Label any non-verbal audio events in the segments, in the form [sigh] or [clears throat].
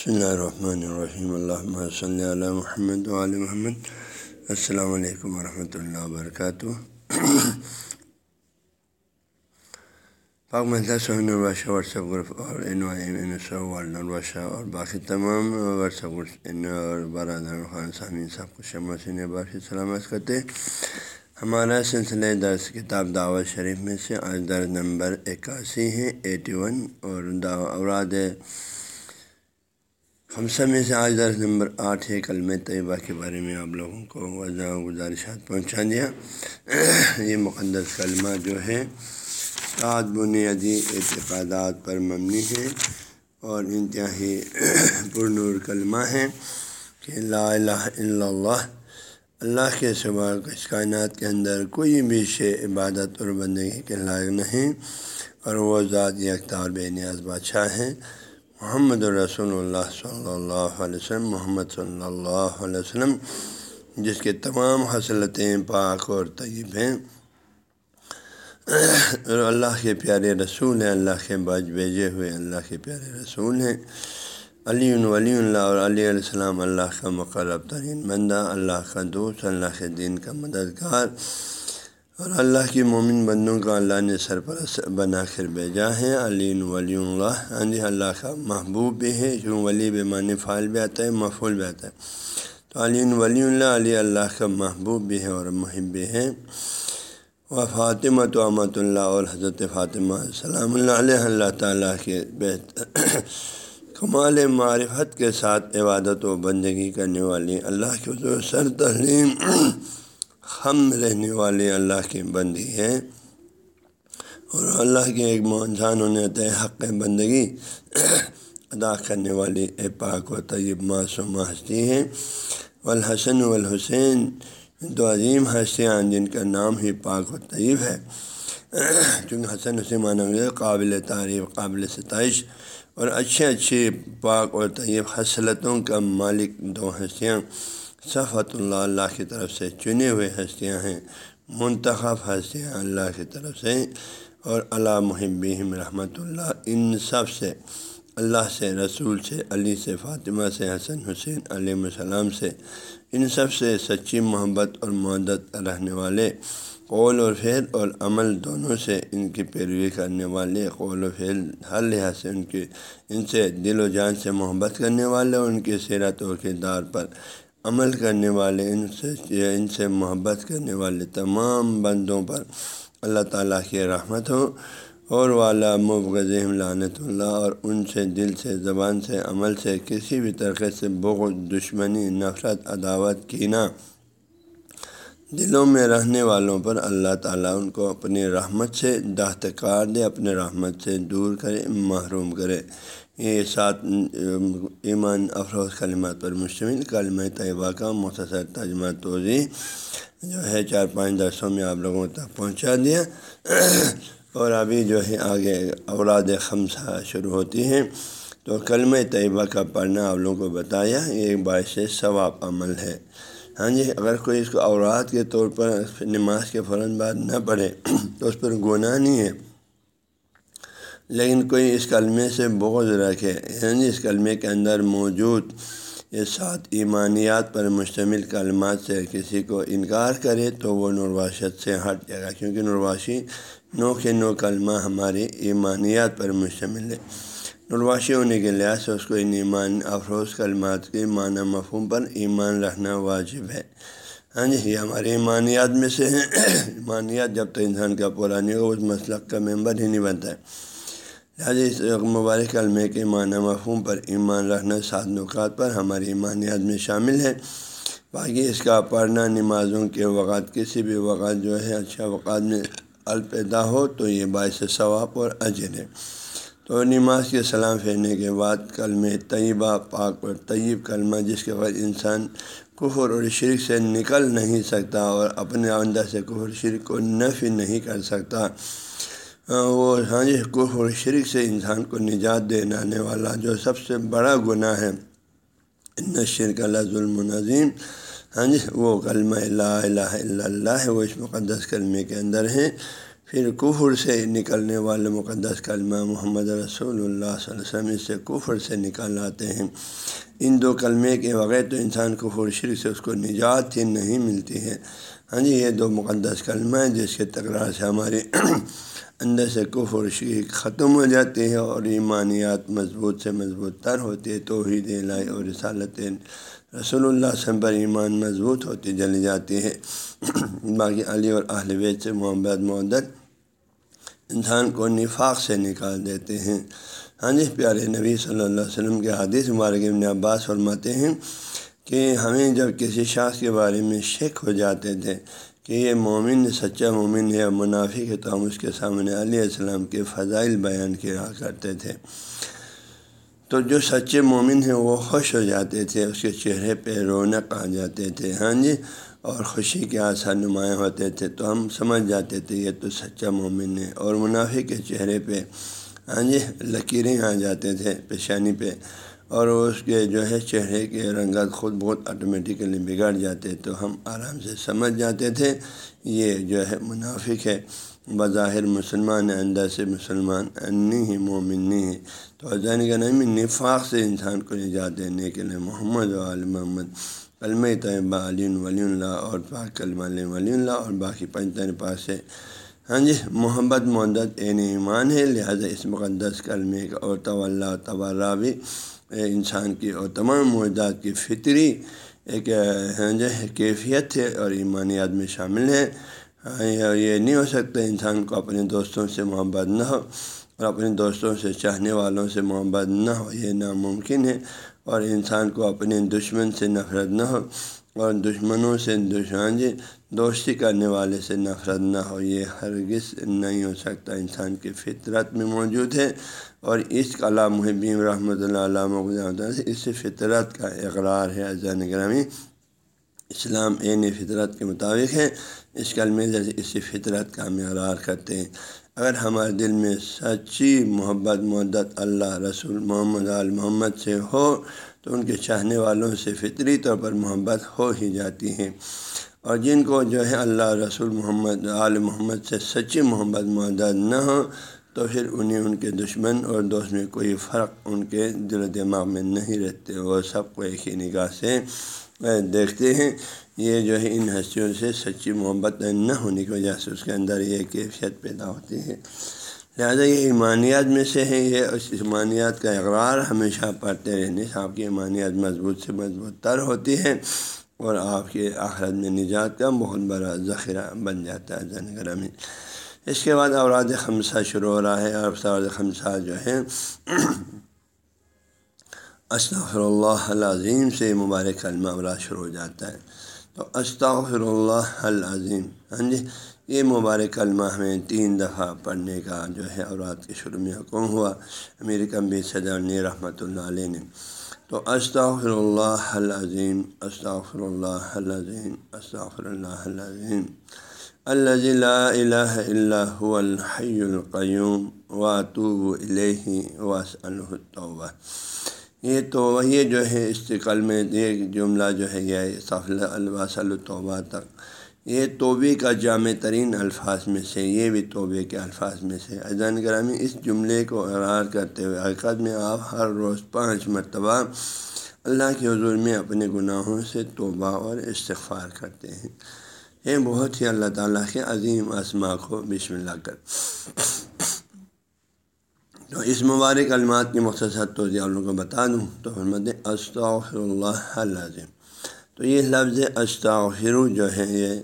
بسم اللہ الرحمن الرحیم اللہ صلی علیہ محمد علیہ محمد السلام علیکم ورحمۃ اللہ وبرکاتہ پاک محلہ سہین الباشہ واٹس ایپ گروپ اور این وائی ایم ورلڈ الباشہ اور باقی تمام واٹس ایپ گروپ اور برادر خان سامعین سب کو شمسین باقی سلامت کرتے ہمارا سلسلہ درس کتاب دعوت شریف میں سے آج درس نمبر اکاسی ہے ایٹی ون اور اوراد خمسہ میں سے آج درس نمبر آٹھ ہے کلم طیبہ کے بارے میں آپ لوگوں کو وضع گزارشات پہنچا دیا۔ یہ مقدس کلمہ جو ہے سات بنیادی اعتقادات پر مبنی ہے اور انتہائی پرنور کلمہ ہے کہ لا الہ الا اللہ اللہ کے سوا اس کائنات کے اندر کوئی بھی شے عبادت اور بندگی کے لائق نہیں اور وہ ذات یکتار بے نیاز بادشاہ ہیں محمد الرسول اللہ صلی اللہ علیہ وسلم، محمد صلی اللہ علیہ وسلم، جس کے تمام حصلتیں پاک اور طیب ہیں۔ اور اللہ کے پیارے رسول ہیں، اللہ کے بج بھیجے ہوئے اللہ کے پیارے رسول ہیں۔ علی ولی اللہ اور علیہ علیہ السلام، اللہ کا مقرب ترین بندہ، اللہ کا دوست، اللہ کے دین کا مددگار۔ اور اللہ کی مومن بندوں کا اللہ نے سرپرست بنا کر بھیجا ہے۔ علی ولی اللہ ہاں جی اللہ کا محبوب بھی ہے کیوں ولی بے معنی فعال بھی آتا ہے محفول بھی آتا ہے۔ تو علی ولی اللہ، علی اللہ کا محبوب بھی ہے اور محب بھی ہے۔ وہ فاطمہ تو احمد اللہ اور حضرت فاطمہ السلام اللہ علیہ، اللہ تعالیٰ کے بہتر [coughs] کمال معرفت کے ساتھ عبادت و بندگی کرنے والی، اللہ کے حضور سر تسلیم ہم رہنے والے اللہ کی بندی ہے اور اللہ کے ایک مہنجان ہونے طے حق بندگی ادا کرنے والی اے پاک و طیب معصوم ہستی ہیں۔ والحسن والحسین، دو عظیم ہستیاں جن کا نام ہی پاک و طیب ہے۔ چونکہ حسن حسین معنی قابل تعریف، قابل ستائش۔ اور اچھے اچھے پاک اور طیب حصلتوں کا مالک دو ہستیاں۔ صفت اللہ اللہ کی طرف سے چنے ہوئے ہستیاں ہیں، منتخب ہستیاں اللہ کی طرف سے، اور اللہ محبیم رحمۃ اللہ، ان سب سے، اللہ سے، رسول سے، علی سے، فاطمہ سے، حسن حسین علیہ السلام سے، ان سب سے سچی محبت اور معدت رہنے والے قول و فعل اور عمل دونوں سے ان کی پیروی کرنے والے قول و فعل ہر لحاظ سے ان کے ان سے دل و جان سے محبت کرنے والے ان کی سیرت و کردار پر عمل کرنے والے ان سے ان سے محبت کرنے والے تمام بندوں پر اللہ تعالیٰ کی رحمت ہو۔ اور والا مبغض لعنت اللہ اور ان سے دل سے، زبان سے، عمل سے کسی بھی طریقے سے بغض، دشمنی، نفرت، عداوت، کینہ۔ دلوں میں رہنے والوں پر اللہ تعالیٰ ان کو اپنی رحمت سے دہتکار دے اپنے رحمت سے دور کرے، محروم کرے۔ یہ سات ایمان افروز کلمات پر مشتمل کلمہ طیبہ کا مختصر ترجمہ توضیع جو ہے چار پانچ درسوں میں آپ لوگوں تک پہنچا دیا۔ اور ابھی جو ہے آگے اوراد خمسہ شروع ہوتی ہیں۔ تو کلمہ طیبہ کا پڑھنا آپ لوگوں کو بتایا، یہ باعث ثواب عمل ہے۔ ہاں جی اگر کوئی اس کو اوراد کے طور پر نماز کے فوراً بعد نہ پڑھے، تو اس پر گناہ نہیں ہے۔ لیکن کوئی اس کلمے سے بغض رکھے یعنی اس کلمے کے اندر موجود یہ سات ایمانیات پر مشتمل کلمات سے کسی کو انکار کرے، تو وہ نرواشت سے ہٹ جائے گا۔ کیونکہ نرواشی نو کے نو کلمہ ہماری ایمانیات پر مشتمل ہے۔ نرواشی ہونے کے لحاظ سے اس کو ان ایمان افروز کلمات کے معنی مفہوم پر ایمان رکھنا واجب ہے ہاں جی یہ ہماری ایمانیات میں سے ہیں ایمانیات جب تک انسان کا پرانی ہو اس مسلک کا ممبر ہی نہیں بنتا ہے لہٰذا اس مبارک کلمے کے معنی مفہوم پر ایمان رکھنا سات نکات پر ہماری ایمانیات میں شامل ہے باقی اس کا پڑھنا نمازوں کے وقت کسی بھی وقت جو ہے اچھا وقات میں الپیدا ہو تو یہ باعث ثواب اور اجر ہے تو نماز کے سلام پھیرنے کے بعد کلم طیبہ پاک اور طیب کلمہ جس کے بعد انسان کفر اور شرک سے نکل نہیں سکتا اور اپنے اندر سے کفر شرک کو نفی نہیں کر سکتا۔ وہ ہاں جی کف اور شرک سے انسان کو نجات دینے والا جو سب سے بڑا گناہ ہے۔ ان شرک اللہ ظلم نظیم ہاں جی وہ کلمہ لا الہ الا اللہ ہے، وہ اس مقدس کلمے کے اندر ہے۔ پھر کفر سے نکلنے والے مقدس کلمہ محمد رسول اللہ صلی اللہ علیہ وسلم اس سے کفر سے نکال آتے ہیں۔ ان دو کلمے کے بغیر تو انسان کفر شرک سے اس کو نجات ہی نہیں ملتی ہے۔ ہاں جی یہ دو مقدس کلمہ ہیں جس کے تکرار سے ہمارے [clears throat] اندر سے کفر شریک ختم ہو جاتی ہے اور ایمانیات مضبوط سے مضبوط تر ہوتی ہے، توحید الہی اور رسالت رسول اللہ وسلم پر ایمان مضبوط ہوتی جلی جاتی ہے۔ [clears throat] باقی علی اور اہل بیت سے محمد محدت انسان کو نفاق سے نکال دیتے ہیں۔ ہاں جی پیارے نبی صلی اللہ علیہ وسلم کے حادث مبارک ابن عباس فرماتے ہیں کہ ہمیں جب کسی شخص کے بارے میں شک ہو جاتے تھے کہ یہ مومن سچا مومن ہے منافق ہے، تو ہم اس کے سامنے علیہ السلام کے فضائل بیان کیا کرتے تھے۔ تو جو سچے مومن ہیں، وہ خوش ہو جاتے تھے، اس کے چہرے پہ رونق آ جاتے تھے۔ ہاں جی اور خوشی کے آثار نمایاں ہوتے تھے تو ہم سمجھ جاتے تھے یہ تو سچا مومن ہے اور منافع کے چہرے پہ ہاں جی لکیریں آ جاتے تھے پیشانی پہ اور اس کے جو ہے چہرے کے رنگت خود بہت آٹومیٹیکلی بگڑ جاتے تو ہم آرام سے سمجھ جاتے تھے یہ جو ہے منافق ہے۔ بظاہر مسلمان اندر سے مسلمان انی ہی مومنی ہے۔ تو عظین کا نام نفاق سے انسان کو نجات دینے کے لیے محمد و علیہ محمد علم طیبہ علی ولی اللہ اور پاک کلم ولی اللہ اور باقی پنجتر پاک سے ہاں جی محبت، محدت، عین ایمان ہے، لہٰذا اس مقدس کلمے کا اور طلّہ تبارہ بھی انسان کی اور تمام معجزات کی فطری ایک ہاں جی کیفیت ہے اور ایمانیات میں شامل ہے ہاں، یہ نہیں ہو سکتا انسان کو اپنے دوستوں سے محبت نہ ہو۔ اور اپنے دوستوں سے، چاہنے والوں سے محبت نہ ہو، یہ ناممکن ہے۔ اور انسان کو اپنے دشمن سے نفرت نہ ہو، اور دشمنوں سے دشمن جی دوستی کرنے والے سے نفرت نہ ہو، یہ ہرگز نہیں ہو سکتا۔ انسان کی فطرت میں موجود ہے، اور اس کلا محبیم رحمۃ اللہ علامہ سے اس فطرت کا اقرار ہے۔ اذان گرامی اسلام عین فطرت کے مطابق ہے۔ اس کلمے جیسے اسی فطرت کا ہم اقرار کرتے ہیں۔ اگر ہمارے دل میں سچی محبت مدت اللہ، رسول محمد عال محمد سے ہو، تو ان کے چاہنے والوں سے فطری طور پر محبت ہو ہی جاتی ہے۔ اور جن کو جو ہے اللہ، رسول محمد عال محمد سے سچی محبت مدد نہ ہو، تو پھر انہیں ان کے دشمن اور دوست میں کوئی فرق ان کے دل و دماغ میں نہیں رہتے۔ وہ سب کو ایک ہی نگاہ سے دیکھتے ہیں۔ یہ جو ہے ان ہستیوں سے سچی محبت نہ ہونے کی وجہ سے اس کے اندر یہ کیفیت پیدا ہوتی ہے۔ لہٰذا یہ ایمانیات میں سے ہے یہ اس ایمانیات کا اقرار ہمیشہ پڑھتے رہنے سے آپ کی ایمانیات مضبوط سے مضبوط تر ہوتی ہے اور آپ کے آخرت میں نجات کا بہت بڑا ذخیرہ بن جاتا ہے زین گرامی۔ اس کے بعد اوراد خمسہ شروع ہو رہا ہے، اور خمسہ جو ہے استغفر اللہ العظیم سے مبارک کلمہ اوراد شروع ہو جاتا ہے۔ استغفر اللہ العظیم ہاں جی یہ مبارک کلمہ ہمیں تین دفعہ پڑھنے کا جو ہے اورات کے شروع میں حکم ہوا۔ امیر کمبی صدر نے رحمۃ اللہ علیہ نے۔ تو استغفر اللہ العظیم استغفر اللہ العظیم استغفر اللہ العظیم اللہ لا الہ الا هو الحی القیوم، واتوب الیہ، واسألہ التوبہ۔ یہ تو یہ جو ہے استقل میں ایک جملہ جو ہے یہ صفل الواسل التوبہ تک۔ یہ توبے کا جامع ترین الفاظ میں سے، یہ بھی توبے کے الفاظ میں سے۔ اذان گرامی اس جملے کو اقرار کرتے ہوئے حقیقت میں آپ ہر روز پانچ مرتبہ اللہ کے حضور میں اپنے گناہوں سے توبہ اور استغفار کرتے ہیں۔ یہ بہت ہی اللہ تعالیٰ کے عظیم اسما کو بسم اللہ کر تو اس مبارک علمات کی مختصر تو لوگوں کو بتا دوں۔ تو حرمت استغفر اللہ عظیم تو یہ لفظ استغفر جو ہے، یہ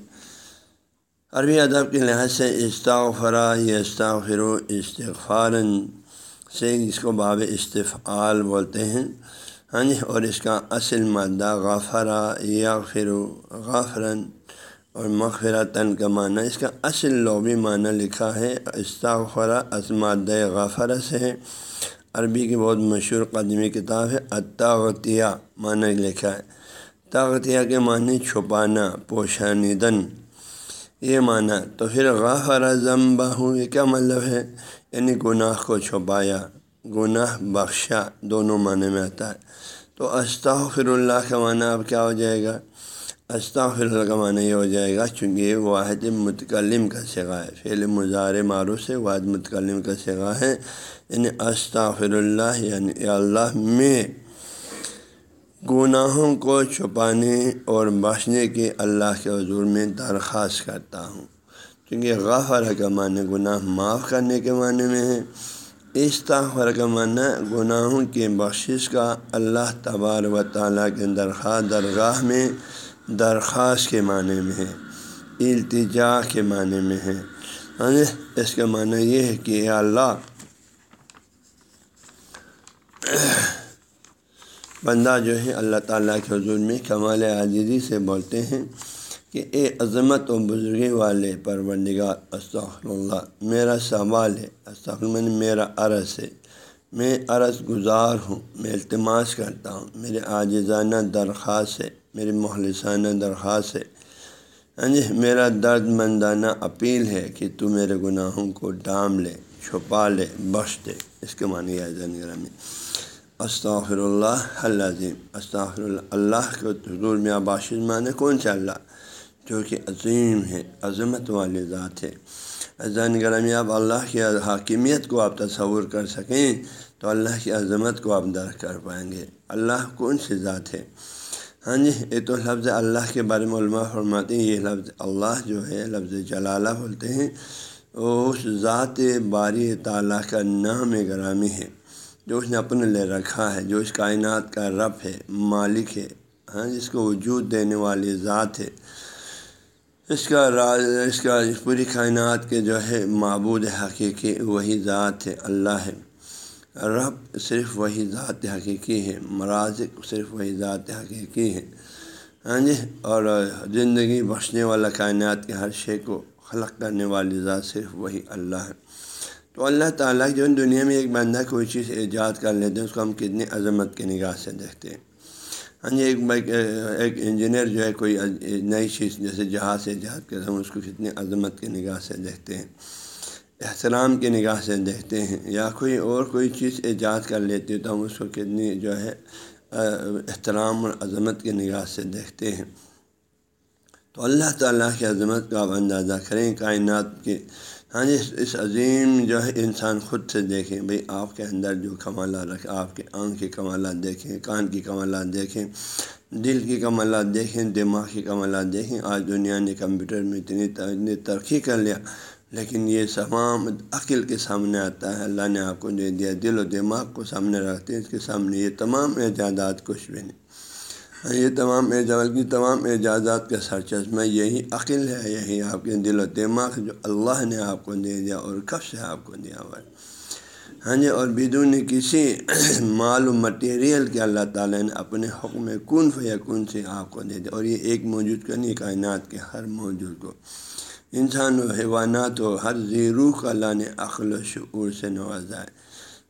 عربی ادب کے لحاظ سے استغفرا یا استغفر استغفارن سے اس کو باب استفعال بولتے ہیں۔ ہاں جی اور اس کا اصل مادہ غافرا یا فرو غافرن اور مغفرتاً کا معنی اس کا اصل لوبی معنی لکھا ہے استغفرا اسماد غافرہ سے۔ ہے عربی کی بہت مشہور قدمی کتاب ہے اطاغتیہ معنی لکھا ہے۔ طاغتیہ کے معنی چھپانا پوشانیدن یہ معنی۔ تو پھر غافر ضم ہوں یہ کیا مطلب ہے؟ یعنی گناہ کو چھپایا، گناہ بخشا، دونوں معنی میں آتا ہے۔ تو استغفر اللہ کا معنی اب کیا ہو جائے گا؟ استاخر اللہ کا معنی یہ ہو جائے گا چونکہ واحد متکلم کا سگا ہے۔ فعل مظاہر معروف سے واحد متکلم کا سگا ہے۔ یعنی استاخر اللہ یعنی اللہ میں گناہوں کو چھپانے اور بخشنے کے اللہ کے حضور میں درخواست کرتا ہوں۔ کیونکہ غفر کا معنی گناہ معاف کرنے کے معنی میں ہے۔ استغفر کا معنی گناہوں کے بخشش کا اللہ تبار و تعالیٰ کے درخواست درگاہ میں درخواست کے معنی میں ہے، التجا کے معنی میں ہے۔ ہاں اس کا معنی یہ ہے کہ اللہ، بندہ جو ہے اللہ تعالیٰ کے حضور میں کمال عاجزی سے بولتے ہیں کہ اے عظمت و بزرگی والے پروردگار استغفر اللہ میرا سوال ہے، استغفر یعنی میرا عرض ہے۔ میں عرض گزار ہوں، میں التماس کرتا ہوں، میرے عاجزانہ درخواست ہے۔ میری مخلصانہ درخواست ہے۔ ہاں جی میرا درد مندانہ اپیل ہے کہ تو میرے گناہوں کو ڈام لے، چھپا لے، بخش دے۔ اس کے معنی ہے میں استغفر اللہ اللہ عظیم استغفر اللہ اللہ کے حضور میں آباشد معنی کون سا اللہ؟ جو کہ عظیم ہے، عظمت والی ذات ہے۔ عظین گرامی، آپ اللہ کی حاکمیت کو آپ تصور کر سکیں تو اللہ کی عظمت کو آپ درک کر پائیں گے۔ اللہ کون سی ذات ہے؟ ہاں جی یہ تو لفظ اللہ کے بارے میں علماء فرماتے ہیں، یہ لفظ اللہ جو ہے، لفظ جلالہ بولتے ہیں۔ اس ذات باری تعالیٰ کا نام گرامی ہے، جو اس نے اپنے لے رکھا ہے، جو اس کائنات کا رب ہے، مالک ہے۔ ہاں جی، جس کو وجود دینے والی ذات ہے۔ اس کا راز، اس کا اس پوری کائنات کے جو ہے، معبود حقیقی وہی ذات ہے، اللہ ہے۔ رب صرف وہی ذات حقیقی ہے مرازق صرف وہی ذات حقیقی ہے ہاں جی؟ اور زندگی بخشنے والا کائنات کے ہر شے کو خلق کرنے والی ذات صرف وہی اللہ ہے۔ تو اللہ تعالیٰ جو دنیا میں ایک بندہ کوئی چیز ایجاد کر لیتے ہیں، اس کو ہم کتنی عظمت کی نگاہ سے دیکھتے ہیں۔ ہاں جی؟ ایک ایک انجینئر جو ہے، کوئی نئی چیز جیسے جہاز ایجاد کرتے ہیں اس کو کتنی عظمت کی نگاہ سے دیکھتے ہیں۔ احترام کی نگاہ سے دیکھتے ہیں یا کوئی اور کوئی چیز ایجاد کر لیتے ہیں تو ہم اس کو کتنی جو ہے احترام اور عظمت کی نگاہ سے دیکھتے ہیں۔ تو اللہ تعالیٰ کی عظمت کا آپ اندازہ کریں کائنات کے ہاں جی اس عظیم جو ہے انسان خود سے دیکھیں۔ بھئی آپ کے اندر جو کمالات رکھیں آپ کے آنکھ کے کمالات دیکھیں، کان کی کمالات دیکھیں، دل کی کمالات دیکھیں، دماغ کی کمالات دیکھیں۔ آج دنیا نے کمپیوٹر میں اتنی ترقی کر لیا۔ لیکن یہ تمام عقل کے سامنے آتا ہے۔ اللہ نے آپ کو دے دیا دل و دماغ کو سامنے رکھتے ہیں۔ اس کے سامنے یہ تمام اعجازات کچھ بھی نہیں۔ یہ تمام اعجاز کی تمام اعجازات کا سرچشمہ یہی عقل ہے، یہی آپ کے دل و دماغ جو اللہ نے آپ کو دے دیا اور کب سے آپ کو دیا ہوا ہے۔ ہاں جی اور بدون کسی مال و مٹیریل کے اللہ تعالیٰ نے اپنے حکم کن فیکن سے آپ کو دے دیا۔ اور یہ ایک موجود کرنی کائنات کے ہر موجود کو۔ انسان و حیوانات و ہر زیروح کا اللہ نے عقل و شعور سے نوازا ہے۔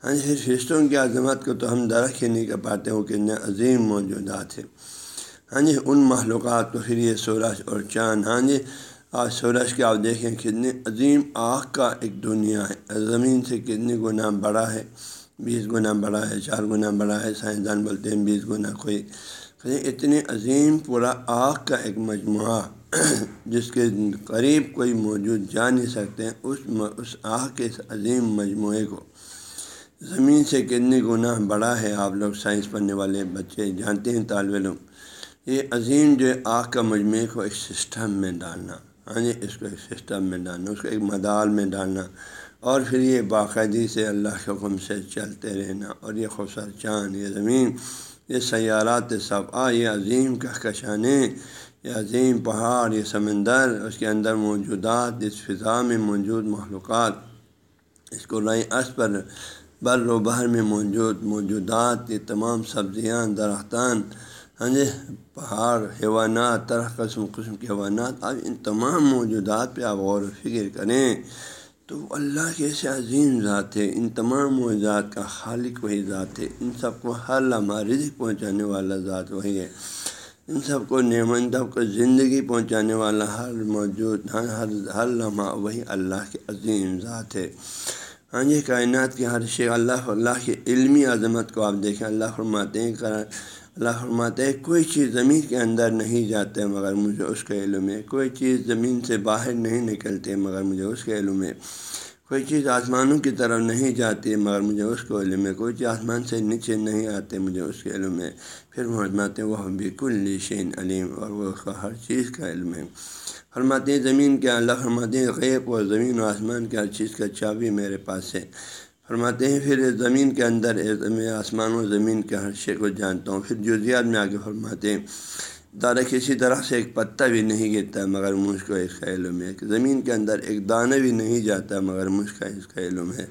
ہاں جی فرشتوں کی عظمت کو تو ہم درخت ہی نہیں کر پاتے وہ کتنے عظیم موجودات ہیں۔ ہاں جی ان معلومات کو پھر یہ سورج اور چاند ہاں جی آج سورج کے آپ دیکھیں کتنی عظیم آگ کا ایک دنیا ہے۔ زمین سے کتنی گنا بڑا ہے، بیس گنا بڑا ہے، چار گنا بڑا ہے، سائنسدان بولتے ہیں بیس گنا کوئی۔ اتنی عظیم پورا آگ کا ایک مجموعہ۔ [clears throat] جس کے قریب کوئی موجود جا نہیں سکتے، اس اس آگ کے اس عظیم مجموعے کو۔ زمین سے کتنی گناہ بڑا ہے، آپ لوگ سائنس پڑھنے والے بچے جانتے ہیں، طالب علم۔ یہ عظیم جو ہے آگ کا مجموعے کو ایک سسٹم میں ڈالنا۔ ہاں جی اس کو ایک سسٹم میں ڈالنا، اس کو ایک مدال میں ڈالنا۔ اور پھر یہ باقاعدگی سے اللہ کے حکم سے چلتے رہنا۔ اور یہ خوبصورت چاند، یہ زمین، یہ سیارات سب آ یہ عظیم کہکشانے یہ عظیم پہاڑ، یہ سمندر، اس کے اندر موجودات، اس فضا میں موجود مخلوقات، اس کو لائیں اس پر بر و بہر میں موجود موجودات، یہ تمام سبزیاں، درختان ہاں جی پہاڑ، حیوانات، طرح قسم قسم کے حیوانات آپ ان تمام موجودات پہ آپ غور و فکر کریں تو اللہ کے ایسے عظیم ذات ہے ان تمام موجودات کا خالق وہی ذات ہے، ان سب کو ہر لمحہ رزق پہنچانے والا ذات وہی ہے۔ ان سب کو نعمت سب کو زندگی پہنچانے والا ہر موجود، ہر ہر لمحہ وہی اللہ کے عظیم ذات ہے۔ ہاں یہ کائنات کے ہر شے اللہ اللہ کی علمی عظمت کو آپ دیکھیں، اللہ فرماتے ہیں اللہ فرماتے کوئی چیز زمین کے اندر نہیں جاتے مگر مجھے اس کے علم ہے کوئی چیز زمین سے باہر نہیں نکلتے مگر مجھے اس کے علم ہے کوئی چیز آسمانوں کی طرف نہیں جاتی، مگر مجھے اس کو علم ہے کوئی چیز آسمان سے نیچے نہیں آتے مجھے اس کے علم ہے پھر فرماتے ہیں وہ بالکل شین علیم اور وہ اس کا ہر چیز کا علم ہے۔ فرماتے ہیں، زمین کے اللہ فرماتے ہیں، غیب اور زمین و آسمان کے ہر چیز کا چابی میرے پاس ہے۔ فرماتے ہیں، پھر زمین کے اندر میں آسمان و زمین کے ہر شے کو جانتا ہوں۔ پھر جزیات میں آگے فرماتے ہیں دارہ کسی طرح سے ایک پتہ بھی نہیں گرتا مگر مجھ کو اس کا علم ہے۔ زمین کے اندر ایک دانہ بھی نہیں جاتا مگر مجھ کا اس کا علم ہے۔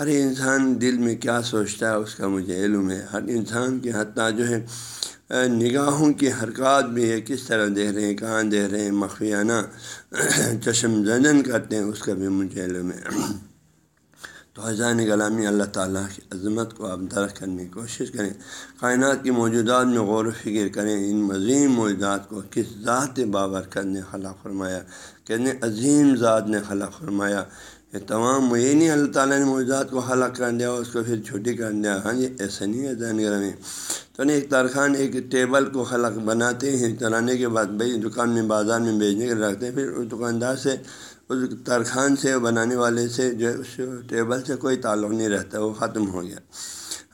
ہر انسان دل میں کیا سوچتا ہے اس کا مجھے علم ہے۔ ہر انسان کے حتیٰ جو ہے نگاہوں کی حرکات بھی ہے۔ کس طرح دیکھ رہے ہیں، کہاں دیکھ رہے ہیں، مخفیانہ، [clears throat] چشم زدن کرتے ہیں، اس کا بھی مجھے علم ہے۔ [clears throat] تو غلامی اللہ تعالیٰ کی عظمت کو آپ درخت کرنے کی کوشش کریں۔ کائنات کی موجودات میں غور و فکر کریں۔ ان عظیم موجودات کو کس ذات بابرکت نے خلق فرمایا؟ کتنے عظیم ذات نے خلق فرمایا؟ یہ تمام یہ نہیں، اللہ تعالیٰ نے موجودات کو خلق کر دیا، اس کو پھر چھوٹی کر دیا۔ ہاں جی ایسا نہیں ہے زین گرامی تو نہیں ایک ترخان ایک ٹیبل کو خلق بناتے ہیں۔ چلانے کے بعد بھائی دکان میں بازار میں بیچنے کے رکھتے ہیں۔ پھر اس دکاندار سے اس ترخان سے بنانے والے سے جو ہے، اس ٹیبل سے کوئی تعلق نہیں رہتا، وہ ختم ہو گیا۔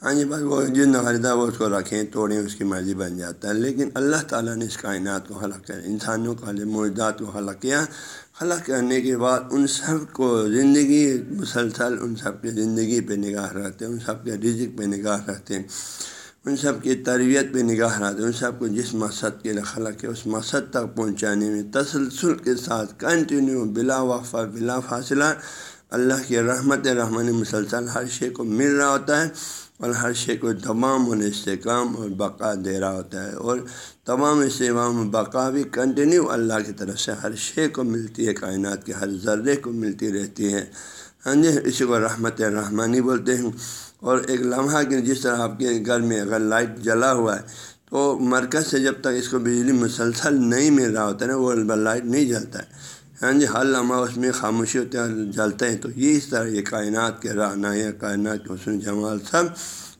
ہاں جی بس وہ جن خریدا وہ اس کو رکھیں، توڑیں، اس کی مرضی بن جاتا ہے۔ لیکن اللہ تعالیٰ نے اس کائنات کو حلق کیا، انسانوں کا موجودات کو حلق کیا۔ خلق کرنے کے بعد ان سب کو زندگی مسلسل، ان سب کے زندگی پہ نگاہ رکھتے ہیں، ان سب کے رزق پہ نگاہ رکھتے ہیں۔ ان سب کی تربیت پہ نگاہ رہتے ان سب کو جس مقصد کے لیے خلق ہے، اس مقصد تک پہنچانے میں تسلسل کے ساتھ کنٹینیو بلا وقفہ بلا فاصلہ۔ اللہ کی رحمت، رحمانی مسلسل ہر شے کو مل رہا ہوتا ہے اور ہر شے کو تمام ان استحکام اور بقا دے رہا ہوتا ہے اور تمام استحکام بقا بھی کنٹینیو اللہ کی طرف سے ہر شے کو ملتی ہے، کائنات کے ہر ذرے کو ملتی رہتی ہے۔ ہاں جی اسی کو رحمت رحمانی بولتے ہیں۔ اور ایک لمحہ کہ جس طرح آپ کے گھر میں اگر لائٹ جلا ہوا ہے، تو مرکز سے جب تک اس کو بجلی مسلسل نہیں مل رہا ہوتا ہے نا، وہ لائٹ نہیں جلتا ہے۔ ہاں جی ہر لمحہ اس میں خاموشی ہوتے ہیں، جلتے ہیں۔ تو یہ اس طرح یہ کائنات کے رانا یا کائنات کے حسن جمال سب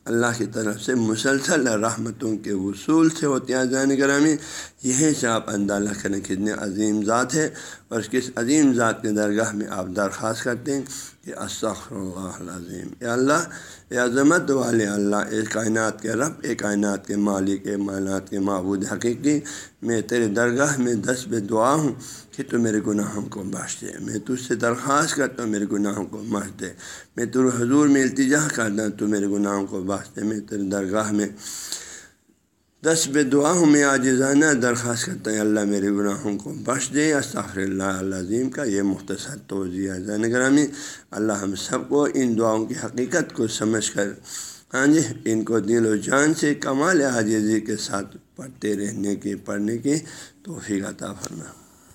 اللہ کی طرف سے مسلسل رحمتوں کے وصول سے ہوتے ہیں۔ جان گرامی، یہیں سے آپ اندازہ کریں کتنے عظیم ذات ہے اور اس کس عظیم ذات کے درگاہ میں آپ درخواست کرتے ہیں؟ کہ استخر اللہ عظیم اے اللہ، اے عظمت والے اللہ، اے کائنات کے رب، اے کائنات کے مالک، اے مائنات کے معبود حقیقی، میں تیرے درگاہ میں دس بے دعا ہوں کہ تو میرے گناہوں کو بخش دے۔ میں تجھ سے درخواست کرتا ہوں، میرے گناہوں کو بخش دے۔ میں تو حضور میں التجا کرتا ہوں، تو میرے گناہوں کو بخش دے۔ میں تیرے درگاہ میں دس بے دعا ہوں میں آج درخواست کرتا ہے اللہ میرے گناہوں کو بخش دے استغفر اللہ عظیم کا یہ مختصر توضیع زین گرامی، اللہ ہم سب کو ان دعاؤں کی حقیقت کو سمجھ کر ہاں جی ان کو دل و جان سے کمال عاجزی کے ساتھ پڑھتے رہنے کی پڑھنے کی توفیق عطا فرما۔